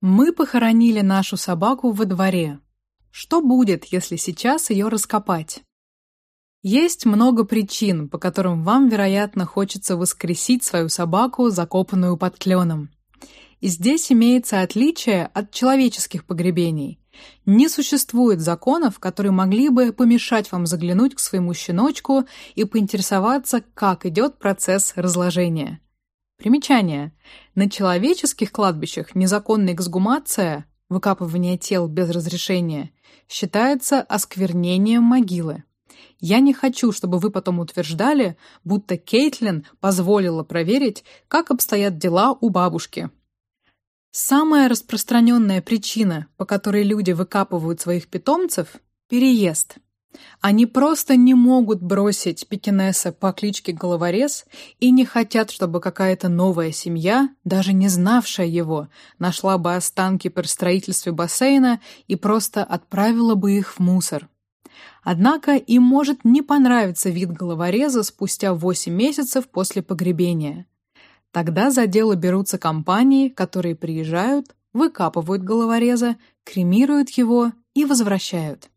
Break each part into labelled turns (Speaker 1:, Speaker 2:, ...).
Speaker 1: Мы похоронили нашу собаку во дворе. Что будет, если сейчас ее раскопать? Есть много причин, по которым вам, вероятно, хочется воскресить свою собаку, закопанную под кленом. И здесь имеется отличие от человеческих погребений. Не существует законов, которые могли бы помешать вам заглянуть к своему щеночку и поинтересоваться, как идет процесс разложения. Примечание. На человеческих кладбищах незаконная эксгумация, выкапывание тел без разрешения, считается осквернением могилы. Я не хочу, чтобы вы потом утверждали, будто Кейтлин позволила проверить, как обстоят дела у бабушки. Самая распространенная причина, по которой люди выкапывают своих питомцев переезд. Они просто не могут бросить пекинеса по кличке Головорез и не хотят, чтобы какая-то новая семья, даже не знавшая его, нашла бы останки при строительстве бассейна и просто отправила бы их в мусор. Однако им может не понравиться вид головореза спустя 8 месяцев после погребения. Тогда за дело берутся компании, которые приезжают, выкапывают головореза, кремируют его и возвращают.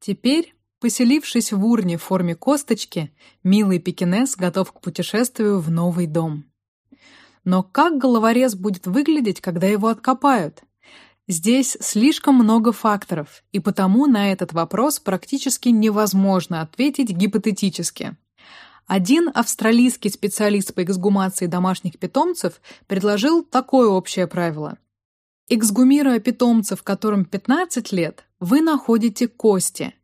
Speaker 1: Теперь Поселившись в урне в форме косточки, милый пекинес готов к путешествию в новый дом. Но как головорез будет выглядеть, когда его откопают? Здесь слишком много факторов, и потому на этот вопрос практически невозможно ответить гипотетически. Один австралийский специалист по эксгумации домашних питомцев предложил такое общее правило. Эксгумируя питомцев, которым 15 лет, вы находите кости –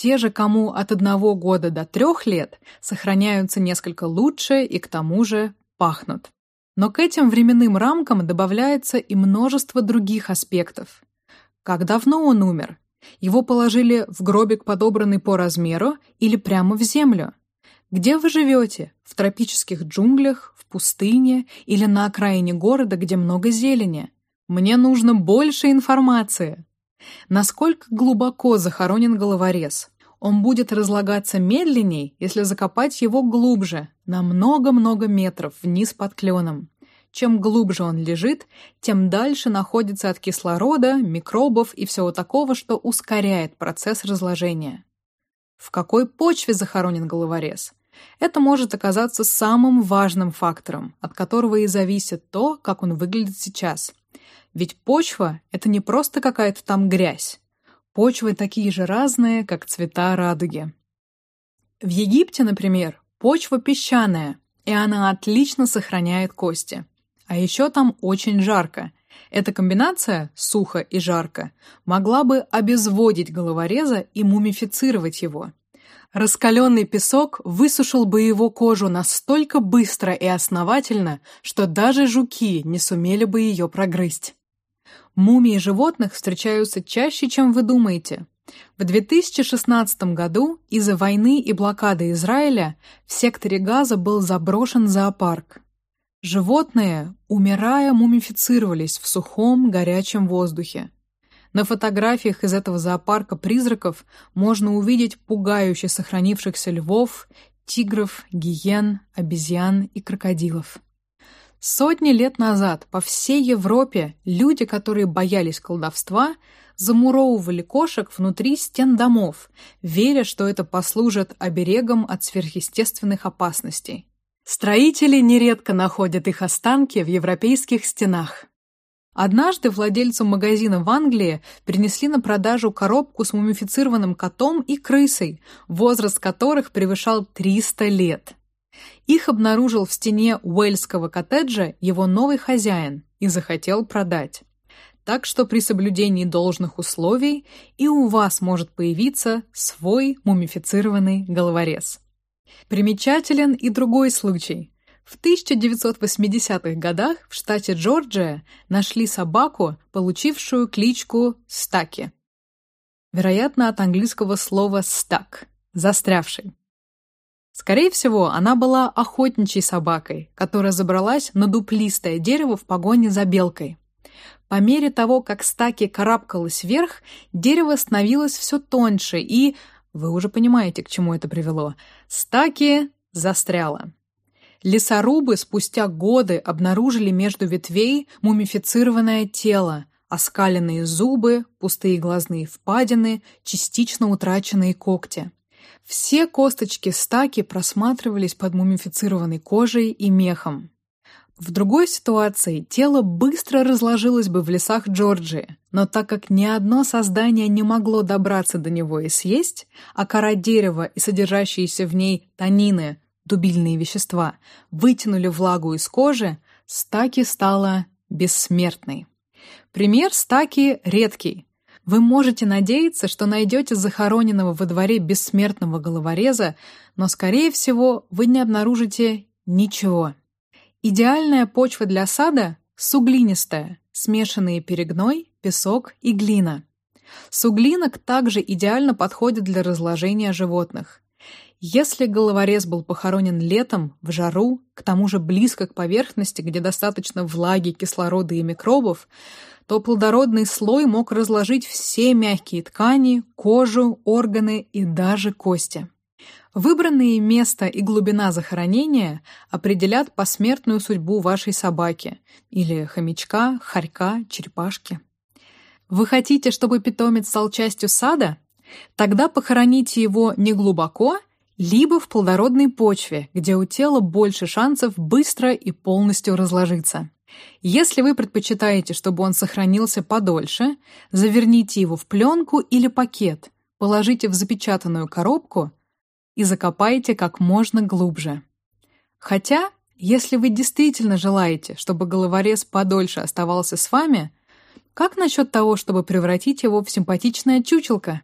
Speaker 1: те же, кому от одного года до трех лет, сохраняются несколько лучше и к тому же пахнут. Но к этим временным рамкам добавляется и множество других аспектов. Как давно он умер? Его положили в гробик, подобранный по размеру, или прямо в землю? Где вы живете? В тропических джунглях, в пустыне или на окраине города, где много зелени? Мне нужно больше информации. Насколько глубоко захоронен головорез? Он будет разлагаться медленней, если закопать его глубже, на много-много метров вниз под кленом. Чем глубже он лежит, тем дальше находится от кислорода, микробов и всего такого, что ускоряет процесс разложения. В какой почве захоронен головорез? Это может оказаться самым важным фактором, от которого и зависит то, как он выглядит сейчас. Ведь почва — это не просто какая-то там грязь. Почвы такие же разные, как цвета радуги. В Египте, например, почва песчаная, и она отлично сохраняет кости. А еще там очень жарко. Эта комбинация сухо и жарко могла бы обезводить головореза и мумифицировать его. Раскаленный песок высушил бы его кожу настолько быстро и основательно, что даже жуки не сумели бы ее прогрызть. Мумии животных встречаются чаще, чем вы думаете. В 2016 году из-за войны и блокады Израиля в секторе Газа был заброшен зоопарк. Животные, умирая, мумифицировались в сухом, горячем воздухе. На фотографиях из этого зоопарка призраков можно увидеть пугающе сохранившихся львов, тигров, гиен, обезьян и крокодилов. Сотни лет назад по всей Европе люди, которые боялись колдовства, замуровывали кошек внутри стен домов, веря, что это послужит оберегом от сверхъестественных опасностей. Строители нередко находят их останки в европейских стенах. Однажды владельцу магазина в Англии принесли на продажу коробку с мумифицированным котом и крысой, возраст которых превышал 300 лет. Их обнаружил в стене уэльского коттеджа его новый хозяин и захотел продать. Так что при соблюдении должных условий и у вас может появиться свой мумифицированный головорез. Примечателен и другой случай. В 1980-х годах в штате Джорджия нашли собаку, получившую кличку Стаки. Вероятно, от английского слова «stuck» — «застрявший». Скорее всего, она была охотничьей собакой, которая забралась на дуплистое дерево в погоне за белкой. По мере того, как стаки карабкалась вверх, дерево становилось все тоньше, и, вы уже понимаете, к чему это привело, стаки застряла. Лесорубы спустя годы обнаружили между ветвей мумифицированное тело, оскаленные зубы, пустые глазные впадины, частично утраченные когти. Все косточки стаки просматривались под мумифицированной кожей и мехом. В другой ситуации тело быстро разложилось бы в лесах Джорджии, но так как ни одно создание не могло добраться до него и съесть, а кора дерева и содержащиеся в ней танины, дубильные вещества, вытянули влагу из кожи, стаки стала бессмертной. Пример стаки редкий. Вы можете надеяться, что найдете захороненного во дворе бессмертного головореза, но, скорее всего, вы не обнаружите ничего. Идеальная почва для сада – суглинистая, смешанные перегной, песок и глина. Суглинок также идеально подходит для разложения животных. Если головорез был похоронен летом, в жару, к тому же близко к поверхности, где достаточно влаги, кислорода и микробов, то плодородный слой мог разложить все мягкие ткани, кожу, органы и даже кости. Выбранные место и глубина захоронения определят посмертную судьбу вашей собаки или хомячка, хорька, черепашки. Вы хотите, чтобы питомец стал частью сада? Тогда похороните его не глубоко, либо в плодородной почве, где у тела больше шансов быстро и полностью разложиться. Если вы предпочитаете, чтобы он сохранился подольше, заверните его в пленку или пакет, положите в запечатанную коробку и закопайте как можно глубже. Хотя, если вы действительно желаете, чтобы головорез подольше оставался с вами, как насчет того, чтобы превратить его в симпатичное чучелко?